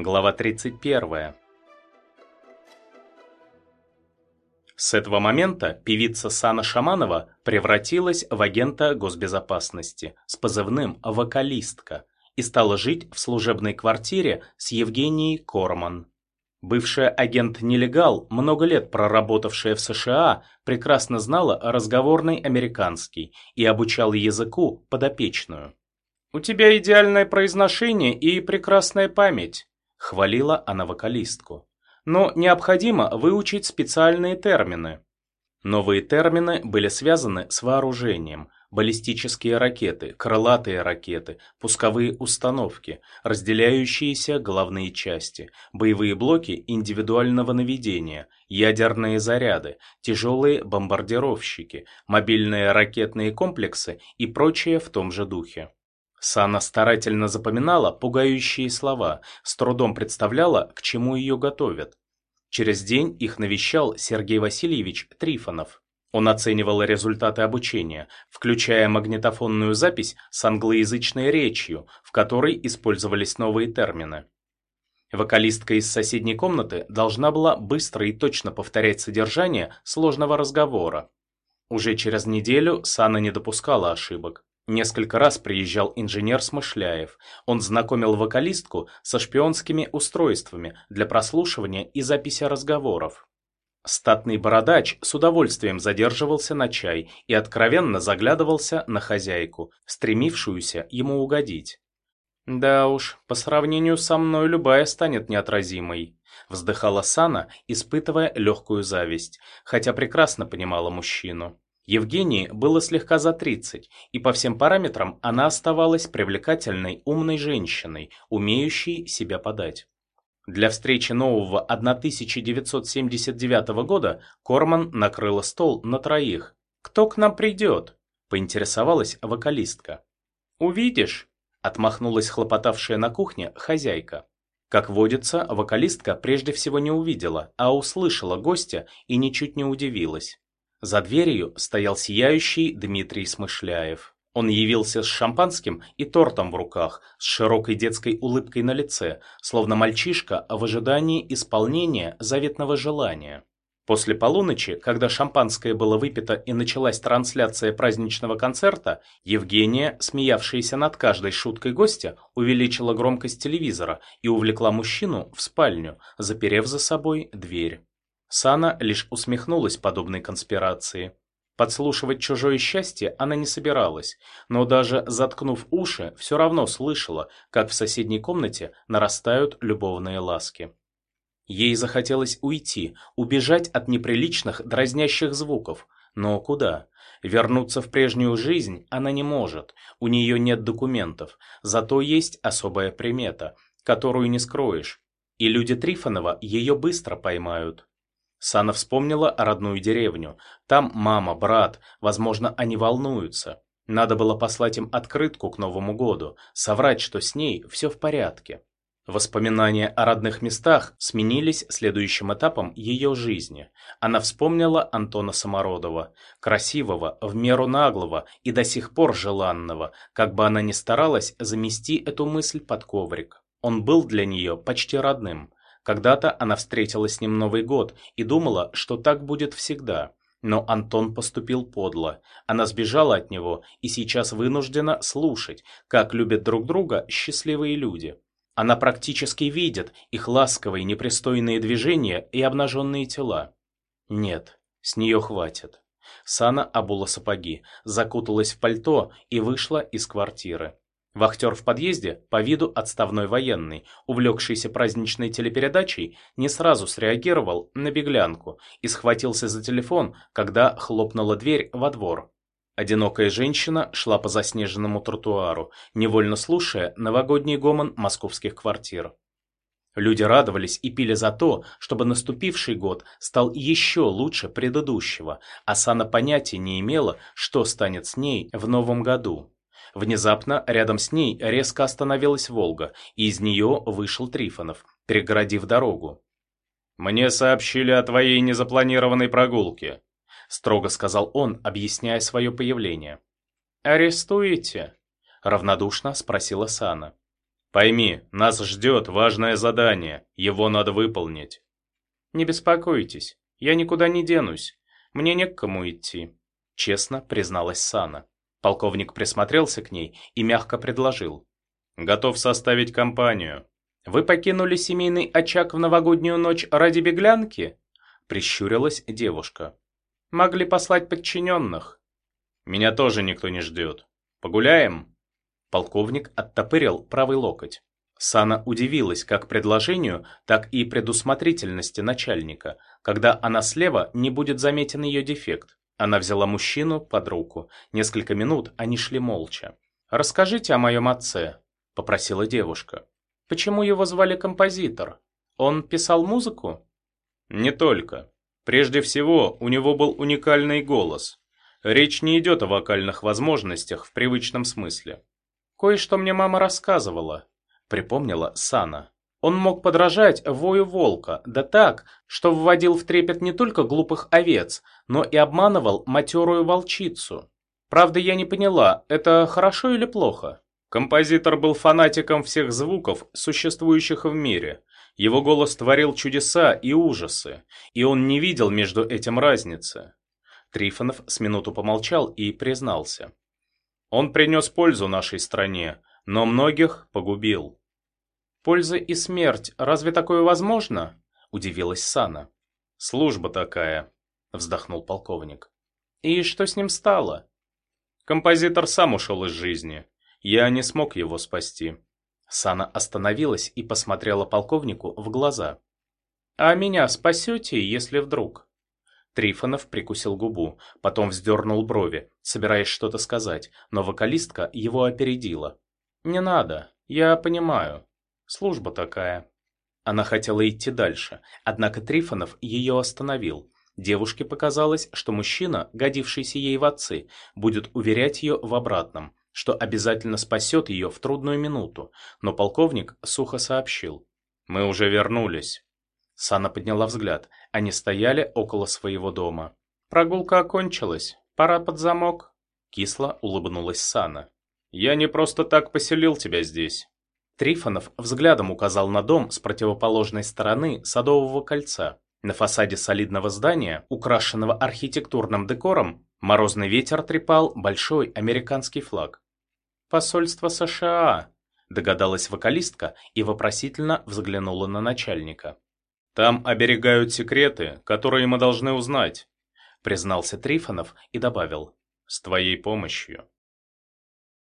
Глава 31. С этого момента певица Сана Шаманова превратилась в агента госбезопасности с позывным «вокалистка» и стала жить в служебной квартире с Евгенией Корман. Бывшая агент-нелегал, много лет проработавшая в США, прекрасно знала разговорный американский и обучала языку подопечную. «У тебя идеальное произношение и прекрасная память», – хвалила она вокалистку. «Но необходимо выучить специальные термины». Новые термины были связаны с вооружением, баллистические ракеты, крылатые ракеты, пусковые установки, разделяющиеся головные части, боевые блоки индивидуального наведения, ядерные заряды, тяжелые бомбардировщики, мобильные ракетные комплексы и прочее в том же духе. Сана старательно запоминала пугающие слова, с трудом представляла, к чему ее готовят. Через день их навещал Сергей Васильевич Трифонов. Он оценивал результаты обучения, включая магнитофонную запись с англоязычной речью, в которой использовались новые термины. Вокалистка из соседней комнаты должна была быстро и точно повторять содержание сложного разговора. Уже через неделю Сана не допускала ошибок. Несколько раз приезжал инженер Смышляев. Он знакомил вокалистку со шпионскими устройствами для прослушивания и записи разговоров. Статный бородач с удовольствием задерживался на чай и откровенно заглядывался на хозяйку, стремившуюся ему угодить. «Да уж, по сравнению со мной любая станет неотразимой», вздыхала Сана, испытывая легкую зависть, хотя прекрасно понимала мужчину. Евгении было слегка за 30, и по всем параметрам она оставалась привлекательной, умной женщиной, умеющей себя подать. Для встречи нового 1979 года Корман накрыла стол на троих. «Кто к нам придет?» – поинтересовалась вокалистка. «Увидишь», – отмахнулась хлопотавшая на кухне хозяйка. Как водится, вокалистка прежде всего не увидела, а услышала гостя и ничуть не удивилась. За дверью стоял сияющий Дмитрий Смышляев. Он явился с шампанским и тортом в руках, с широкой детской улыбкой на лице, словно мальчишка в ожидании исполнения заветного желания. После полуночи, когда шампанское было выпито и началась трансляция праздничного концерта, Евгения, смеявшаяся над каждой шуткой гостя, увеличила громкость телевизора и увлекла мужчину в спальню, заперев за собой дверь. Сана лишь усмехнулась подобной конспирации. Подслушивать чужое счастье она не собиралась, но даже заткнув уши, все равно слышала, как в соседней комнате нарастают любовные ласки. Ей захотелось уйти, убежать от неприличных, дразнящих звуков. Но куда? Вернуться в прежнюю жизнь она не может, у нее нет документов, зато есть особая примета, которую не скроешь. И люди Трифонова ее быстро поймают. Сана вспомнила родную деревню. Там мама, брат, возможно, они волнуются. Надо было послать им открытку к Новому году, соврать, что с ней все в порядке. Воспоминания о родных местах сменились следующим этапом ее жизни. Она вспомнила Антона Самородова, красивого, в меру наглого и до сих пор желанного, как бы она ни старалась замести эту мысль под коврик. Он был для нее почти родным. Когда-то она встретила с ним Новый год и думала, что так будет всегда. Но Антон поступил подло. Она сбежала от него и сейчас вынуждена слушать, как любят друг друга счастливые люди. Она практически видит их ласковые непристойные движения и обнаженные тела. Нет, с нее хватит. Сана обула сапоги, закуталась в пальто и вышла из квартиры. Вахтер в подъезде, по виду отставной военный, увлекшийся праздничной телепередачей, не сразу среагировал на беглянку и схватился за телефон, когда хлопнула дверь во двор. Одинокая женщина шла по заснеженному тротуару, невольно слушая новогодний гомон московских квартир. Люди радовались и пили за то, чтобы наступивший год стал еще лучше предыдущего, а Сана понятия не имела, что станет с ней в новом году. Внезапно рядом с ней резко остановилась «Волга», и из нее вышел Трифонов, перегородив дорогу. «Мне сообщили о твоей незапланированной прогулке», — строго сказал он, объясняя свое появление. «Арестуете?» — равнодушно спросила Сана. Пойми, нас ждет важное задание, его надо выполнить. Не беспокойтесь, я никуда не денусь, мне не к кому идти, честно призналась Сана. Полковник присмотрелся к ней и мягко предложил. Готов составить компанию. Вы покинули семейный очаг в новогоднюю ночь ради беглянки? Прищурилась девушка. Могли послать подчиненных. Меня тоже никто не ждет. Погуляем? Полковник оттопырил правый локоть. Сана удивилась как предложению, так и предусмотрительности начальника, когда она слева не будет заметен ее дефект. Она взяла мужчину под руку. Несколько минут они шли молча. «Расскажите о моем отце», — попросила девушка. «Почему его звали композитор? Он писал музыку?» «Не только. Прежде всего, у него был уникальный голос. Речь не идет о вокальных возможностях в привычном смысле. Кое-что мне мама рассказывала, припомнила Сана. Он мог подражать вою волка, да так, что вводил в трепет не только глупых овец, но и обманывал матерую волчицу. Правда, я не поняла, это хорошо или плохо? Композитор был фанатиком всех звуков, существующих в мире. Его голос творил чудеса и ужасы, и он не видел между этим разницы. Трифонов с минуту помолчал и признался. Он принес пользу нашей стране, но многих погубил. «Польза и смерть, разве такое возможно?» – удивилась Сана. «Служба такая», – вздохнул полковник. «И что с ним стало?» «Композитор сам ушел из жизни. Я не смог его спасти». Сана остановилась и посмотрела полковнику в глаза. «А меня спасете, если вдруг?» Трифонов прикусил губу, потом вздернул брови, собираясь что-то сказать, но вокалистка его опередила. «Не надо, я понимаю. Служба такая». Она хотела идти дальше, однако Трифонов ее остановил. Девушке показалось, что мужчина, годившийся ей в отцы, будет уверять ее в обратном, что обязательно спасет ее в трудную минуту, но полковник сухо сообщил. «Мы уже вернулись». Сана подняла взгляд. Они стояли около своего дома. «Прогулка окончилась. Пора под замок». Кисло улыбнулась Сана. «Я не просто так поселил тебя здесь». Трифонов взглядом указал на дом с противоположной стороны Садового кольца. На фасаде солидного здания, украшенного архитектурным декором, морозный ветер трепал большой американский флаг. «Посольство США», – догадалась вокалистка и вопросительно взглянула на начальника. Там оберегают секреты, которые мы должны узнать», признался Трифонов и добавил, «с твоей помощью».